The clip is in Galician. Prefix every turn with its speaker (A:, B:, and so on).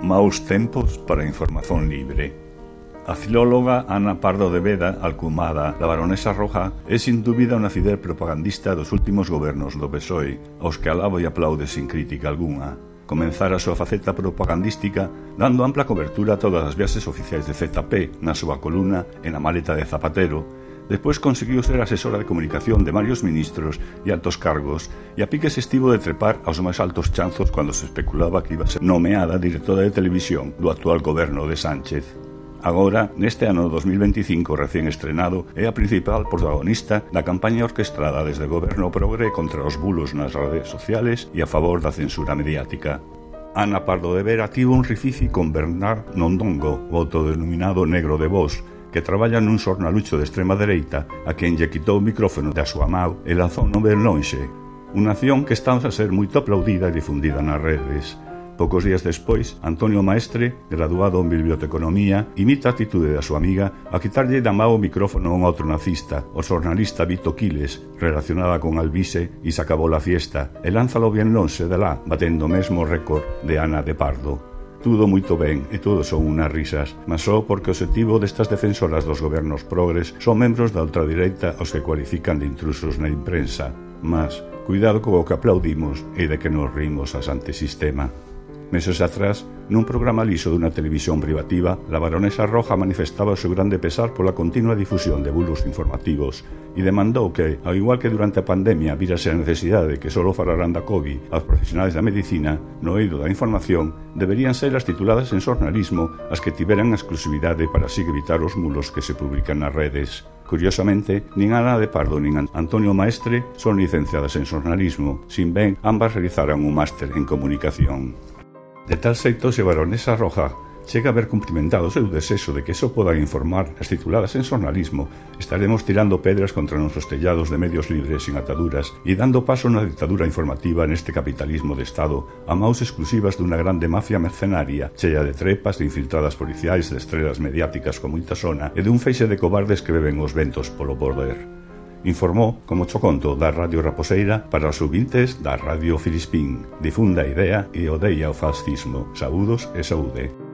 A: Maus tempos para a información libre. A filóloga Ana Pardo de Veda, alcumada da baronesa Roja, é sin dúbida unha fidel propagandista dos últimos gobernos do PSOE, aos que alabo e aplaude sin crítica algunha. Comenzar a súa faceta propagandística dando ampla cobertura a todas as viaxes oficiais de ZP na súa columna en a maleta de Zapatero, Despois conseguiu ser asesora de comunicación de varios ministros e altos cargos e a piques estivo de trepar aos máis altos chanzos cando se especulaba que iba a ser nomeada directora de televisión do actual goberno de Sánchez. Agora, neste ano 2025 recén estrenado, é a principal protagonista da campaña orquestrada desde o goberno progre contra os bulos nas redes sociales e a favor da censura mediática. Ana Pardo de Vera tivo un rifici con Bernard Nondongo, autodenominado Negro de Vos, que traballa nun xornalucho de extrema dereita a quen lle quitou o micrófono da súa mão e lanzou non ben lonxe. Unha acción que está a ser moito aplaudida e difundida nas redes. Poucos días despois, Antonio Maestre, graduado en biblioteconomía, imita a atitude da súa amiga a quitarlle da mão o micrófono a un outro nazista, o xornalista Vito Quiles, relacionada con Alvise e se acabou a fiesta, e lánzalo bien lonxe de lá, batendo o mesmo récord de Ana de Pardo. Tudo moito ben e todo son unhas risas, mas só porque o objetivo destas defensoras dos gobernos progres son membros da ultradireita os que cualifican de intrusos na imprensa. Mas, cuidado co que aplaudimos e de que nos rimos a antesistema. sistema. Meses atrás, nun programa liso dunha televisión privativa, la baronesa Roja manifestaba o seu grande pesar pola continua difusión de bulos informativos e demandou que, ao igual que durante a pandemia virase a necesidade de que só falaran da COVID aos profesionales da medicina, no eido da información, deberían ser as tituladas en xornalismo as que tiveran a exclusividade para así evitar os mulos que se publican nas redes. Curiosamente, nin Ana de Pardo nin Antonio Maestre son licenciadas en xornalismo, sin ben ambas realizaran un máster en comunicación. De tal xeito, se Baronesa Roja chega a ver cumprimentado o seu desexo de que só podan informar as tituladas en xornalismo, estaremos tirando pedras contra nosos tellados de medios libres sin ataduras e dando paso na ditadura informativa neste capitalismo de Estado a maus exclusivas dunha grande mafia mercenaria chea de trepas de infiltradas policiais de estrelas mediáticas con moita sona e dun feixe de cobardes que beben os ventos polo border. Informou, como choconto da Radio Raposeira para os subintes da Radio Filispín. Difunda a idea e odeia o fascismo. Saúdos e saúde.